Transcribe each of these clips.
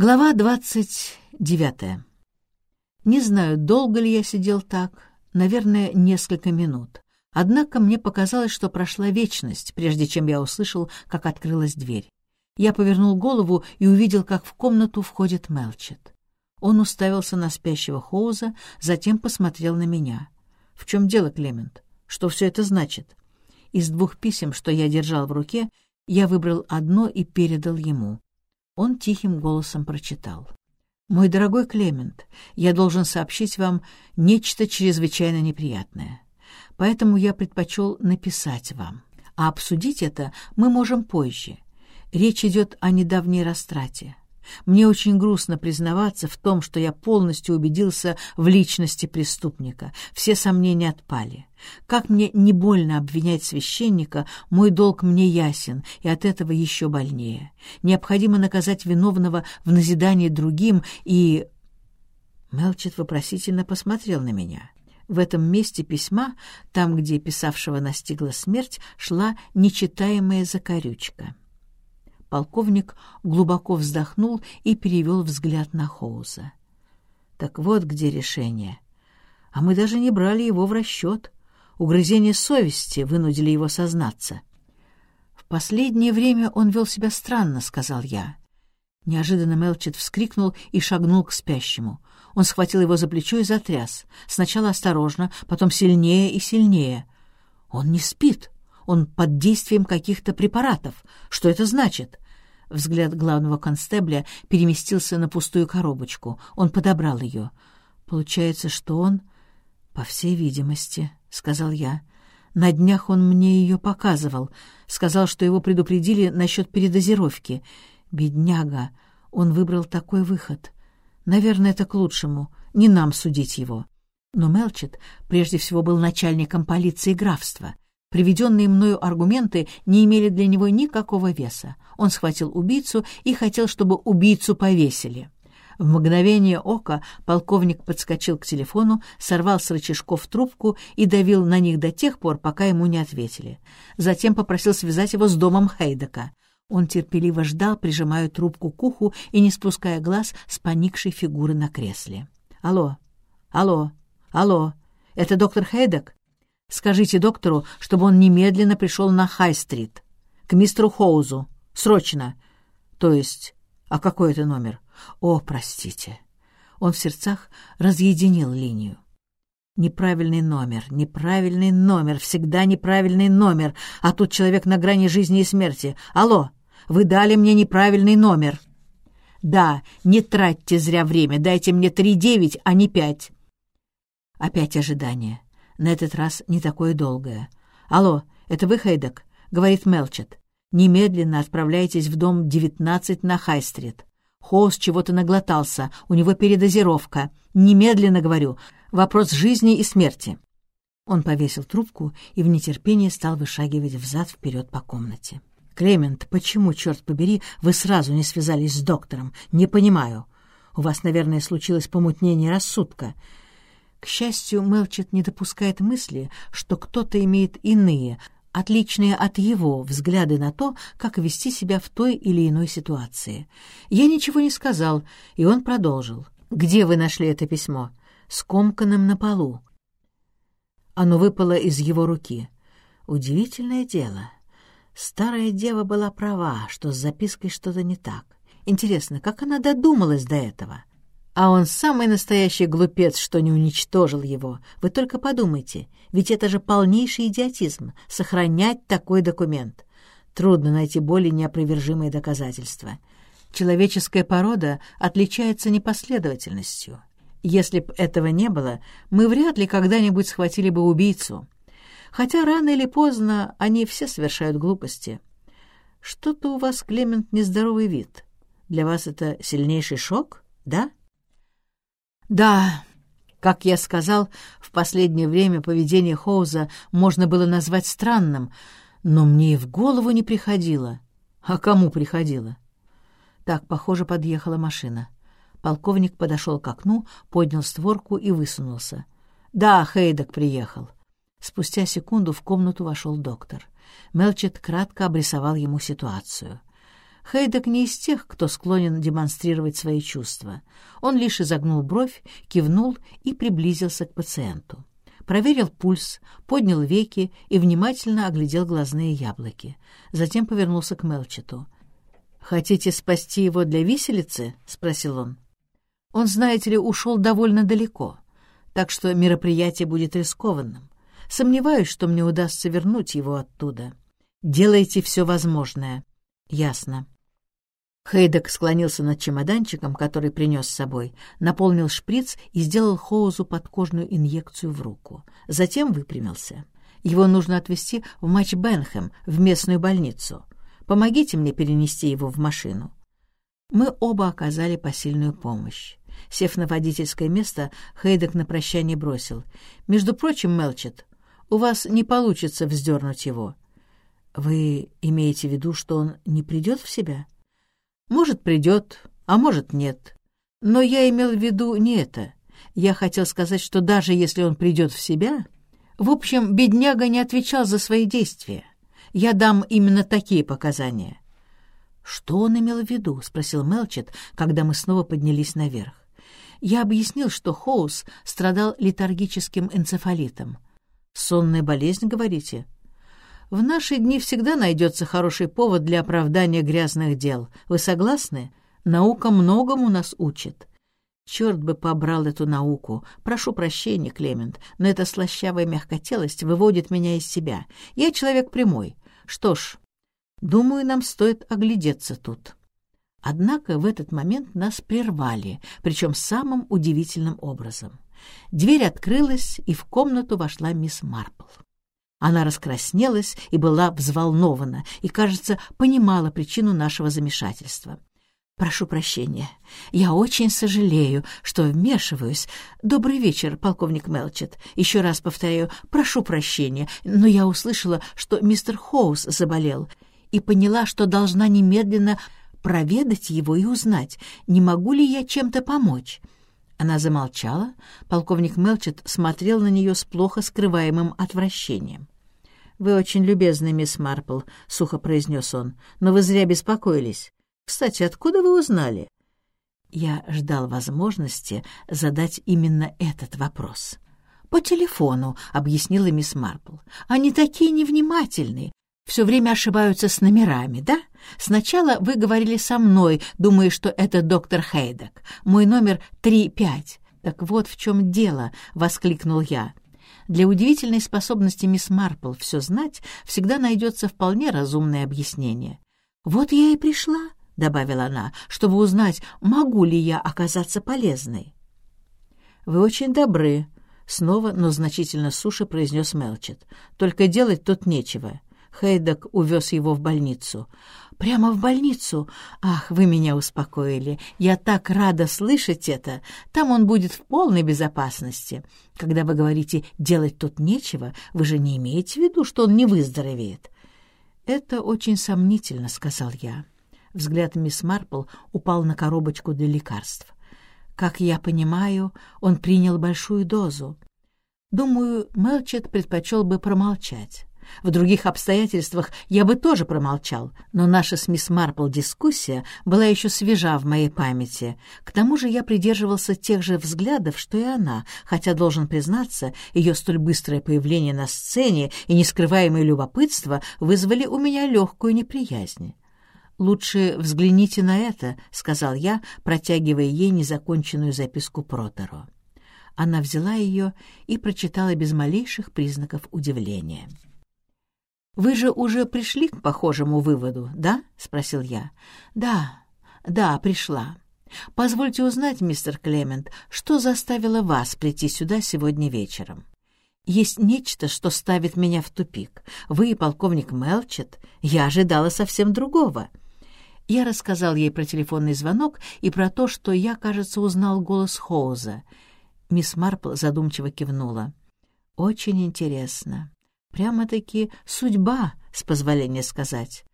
Глава двадцать девятая. Не знаю, долго ли я сидел так, наверное, несколько минут. Однако мне показалось, что прошла вечность, прежде чем я услышал, как открылась дверь. Я повернул голову и увидел, как в комнату входит Мелчет. Он уставился на спящего Хоуза, затем посмотрел на меня. «В чем дело, Клемент? Что все это значит?» Из двух писем, что я держал в руке, я выбрал одно и передал ему. Он тихим голосом прочитал. «Мой дорогой Клемент, я должен сообщить вам нечто чрезвычайно неприятное. Поэтому я предпочел написать вам. А обсудить это мы можем позже. Речь идет о недавней растрате. Мне очень грустно признаваться в том, что я полностью убедился в личности преступника. Все сомнения отпали. Как мне не больно обвинять священника, мой долг мне ясен, и от этого еще больнее. Необходимо наказать виновного в назидании другим, и... Мелчет вопросительно посмотрел на меня. В этом месте письма, там, где писавшего настигла смерть, шла нечитаемая закорючка. Полковник глубоко вздохнул и перевел взгляд на Хоуза. Так вот где решение. А мы даже не брали его в расчет. Угрызения совести вынудили его сознаться. «В последнее время он вел себя странно», — сказал я. Неожиданно Мелчет вскрикнул и шагнул к спящему. Он схватил его за плечо и затряс. Сначала осторожно, потом сильнее и сильнее. «Он не спит. Он под действием каких-то препаратов. Что это значит?» Взгляд главного констебля переместился на пустую коробочку. Он подобрал ее. «Получается, что он...» «По всей видимости», — сказал я. «На днях он мне ее показывал. Сказал, что его предупредили насчет передозировки. Бедняга, он выбрал такой выход. Наверное, это к лучшему. Не нам судить его». Но Мелчет прежде всего был начальником полиции графства — Приведенные мною аргументы не имели для него никакого веса. Он схватил убийцу и хотел, чтобы убийцу повесили. В мгновение ока полковник подскочил к телефону, сорвал с рычажков трубку и давил на них до тех пор, пока ему не ответили. Затем попросил связать его с домом Хейдека. Он терпеливо ждал, прижимая трубку к уху и не спуская глаз с поникшей фигуры на кресле. «Алло! Алло! Алло! Это доктор Хейдек? Скажите доктору, чтобы он немедленно пришел на Хай-стрит, к мистеру Хоузу. Срочно. То есть... А какой это номер? О, простите. Он в сердцах разъединил линию. Неправильный номер, неправильный номер, всегда неправильный номер, а тут человек на грани жизни и смерти. Алло, вы дали мне неправильный номер. Да, не тратьте зря время, дайте мне три девять, а не пять. Опять ожидание. На этот раз не такое долгое. «Алло, это вы, Хейдек?» — говорит Мелчет. «Немедленно отправляйтесь в дом 19 на Хай-стрит. Хоус чего-то наглотался, у него передозировка. Немедленно, говорю, вопрос жизни и смерти». Он повесил трубку и в нетерпении стал вышагивать взад-вперед по комнате. «Клемент, почему, черт побери, вы сразу не связались с доктором? Не понимаю. У вас, наверное, случилось помутнение рассудка. К счастью, Мелчет не допускает мысли, что кто-то имеет иные, отличные от его взгляды на то, как вести себя в той или иной ситуации. Я ничего не сказал, и он продолжил. «Где вы нашли это письмо?» «Скомканным на полу». Оно выпало из его руки. Удивительное дело. Старая дева была права, что с запиской что-то не так. Интересно, как она додумалась до этого? А он самый настоящий глупец, что не уничтожил его. Вы только подумайте, ведь это же полнейший идиотизм — сохранять такой документ. Трудно найти более неопровержимые доказательства. Человеческая порода отличается непоследовательностью. Если б этого не было, мы вряд ли когда-нибудь схватили бы убийцу. Хотя рано или поздно они все совершают глупости. Что-то у вас, Клемент, нездоровый вид. Для вас это сильнейший шок, да?» Да, как я сказал, в последнее время поведение Хоуза можно было назвать странным, но мне и в голову не приходило. А кому приходило? Так, похоже, подъехала машина. Полковник подошел к окну, поднял створку и высунулся. «Да, Хейдек приехал». Спустя секунду в комнату вошел доктор. Мелчет кратко обрисовал ему ситуацию. Хейдек не из тех, кто склонен демонстрировать свои чувства. Он лишь изогнул бровь, кивнул и приблизился к пациенту. Проверил пульс, поднял веки и внимательно оглядел глазные яблоки. Затем повернулся к Мелчету. «Хотите спасти его для виселицы?» — спросил он. «Он, знаете ли, ушел довольно далеко, так что мероприятие будет рискованным. Сомневаюсь, что мне удастся вернуть его оттуда. Делайте все возможное». «Ясно». Хейдек склонился над чемоданчиком, который принес с собой, наполнил шприц и сделал Хоузу подкожную инъекцию в руку. Затем выпрямился. Его нужно отвезти в матч Бенхэм, в местную больницу. Помогите мне перенести его в машину». Мы оба оказали посильную помощь. Сев на водительское место, Хейдек на прощание бросил. «Между прочим, Мелчет, у вас не получится вздернуть его». «Вы имеете в виду, что он не придет в себя?» «Может, придет, а может, нет. Но я имел в виду не это. Я хотел сказать, что даже если он придет в себя...» В общем, бедняга не отвечал за свои действия. Я дам именно такие показания». «Что он имел в виду?» — спросил Мелчет, когда мы снова поднялись наверх. Я объяснил, что Хоус страдал летаргическим энцефалитом. «Сонная болезнь, говорите?» «В наши дни всегда найдется хороший повод для оправдания грязных дел. Вы согласны? Наука многому нас учит. Черт бы побрал эту науку. Прошу прощения, Клемент, но эта слащавая мягкотелость выводит меня из себя. Я человек прямой. Что ж, думаю, нам стоит оглядеться тут. Однако в этот момент нас прервали, причем самым удивительным образом. Дверь открылась, и в комнату вошла мисс Марпл. Она раскраснелась и была взволнована, и, кажется, понимала причину нашего замешательства. «Прошу прощения. Я очень сожалею, что вмешиваюсь. Добрый вечер, полковник Мелчет. Еще раз повторяю, прошу прощения, но я услышала, что мистер Хоус заболел, и поняла, что должна немедленно проведать его и узнать, не могу ли я чем-то помочь». Она замолчала. Полковник Мелчет смотрел на нее с плохо скрываемым отвращением. «Вы очень любезны, мисс Марпл», — сухо произнес он, — «но вы зря беспокоились. Кстати, откуда вы узнали?» Я ждал возможности задать именно этот вопрос. «По телефону», — объяснила мисс Марпл. «Они такие невнимательные, все время ошибаются с номерами, да? Сначала вы говорили со мной, думая, что это доктор Хейдек. Мой номер 3-5. Так вот в чем дело», — воскликнул я. Для удивительной способности мисс Марпл все знать всегда найдется вполне разумное объяснение. «Вот я и пришла», — добавила она, — чтобы узнать, могу ли я оказаться полезной. «Вы очень добры», — снова, но значительно суше произнес Мелчет. «Только делать тут нечего». Хейдек увез его в больницу. «Прямо в больницу? Ах, вы меня успокоили. Я так рада слышать это. Там он будет в полной безопасности. Когда вы говорите «делать тут нечего», вы же не имеете в виду, что он не выздоровеет?» «Это очень сомнительно», — сказал я. Взгляд мисс Марпл упал на коробочку для лекарств. Как я понимаю, он принял большую дозу. Думаю, Мелчет предпочел бы промолчать. В других обстоятельствах я бы тоже промолчал, но наша с мисс Марпл дискуссия была еще свежа в моей памяти. К тому же я придерживался тех же взглядов, что и она, хотя, должен признаться, ее столь быстрое появление на сцене и нескрываемое любопытство вызвали у меня легкую неприязнь. «Лучше взгляните на это», — сказал я, протягивая ей незаконченную записку Протеро. Она взяла ее и прочитала без малейших признаков удивления. «Вы же уже пришли к похожему выводу, да?» — спросил я. «Да, да, пришла. Позвольте узнать, мистер Клемент, что заставило вас прийти сюда сегодня вечером?» Есть нечто, что ставит меня в тупик. Вы и полковник Мелчет. Я ожидала совсем другого. Я рассказал ей про телефонный звонок и про то, что я, кажется, узнал голос Хоуза. Мисс Марпл задумчиво кивнула. «Очень интересно. Прямо-таки судьба, с позволения сказать.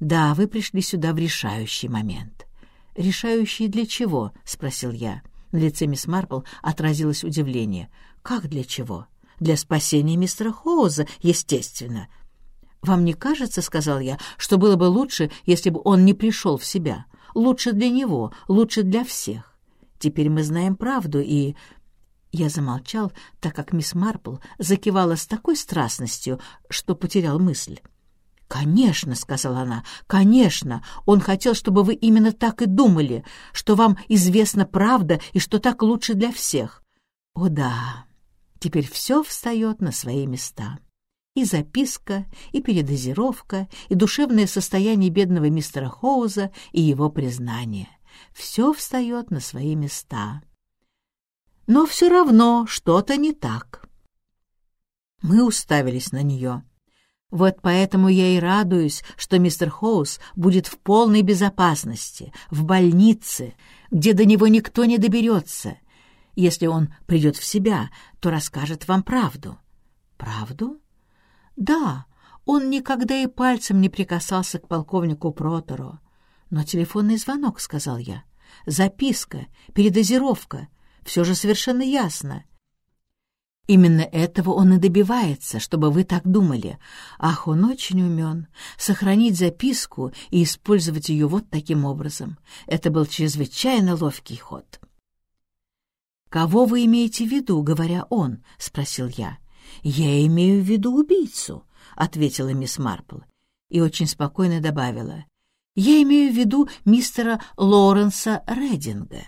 Да, вы пришли сюда в решающий момент». «Решающий для чего?» — спросил я. На лице мисс Марпл отразилось удивление. «Как для чего?» «Для спасения мистера Хоуза, естественно. «Вам не кажется, — сказал я, — что было бы лучше, если бы он не пришел в себя? Лучше для него, лучше для всех. Теперь мы знаем правду, и...» Я замолчал, так как мисс Марпл закивала с такой страстностью, что потерял мысль. «Конечно», — сказала она, — «конечно. Он хотел, чтобы вы именно так и думали, что вам известна правда и что так лучше для всех». «О да, теперь все встает на свои места» и записка, и передозировка, и душевное состояние бедного мистера Хоуза, и его признание. Все встает на свои места. Но все равно что-то не так. Мы уставились на нее. Вот поэтому я и радуюсь, что мистер Хоуз будет в полной безопасности, в больнице, где до него никто не доберется. Если он придет в себя, то расскажет вам правду. Правду? Да, он никогда и пальцем не прикасался к полковнику Протору. Но телефонный звонок, — сказал я, — записка, передозировка, все же совершенно ясно. Именно этого он и добивается, чтобы вы так думали. Ах, он очень умен. Сохранить записку и использовать ее вот таким образом. Это был чрезвычайно ловкий ход. «Кого вы имеете в виду, говоря «он»?» — спросил я. «Я имею в виду убийцу», — ответила мисс Марпл и очень спокойно добавила. «Я имею в виду мистера Лоренса Рединга».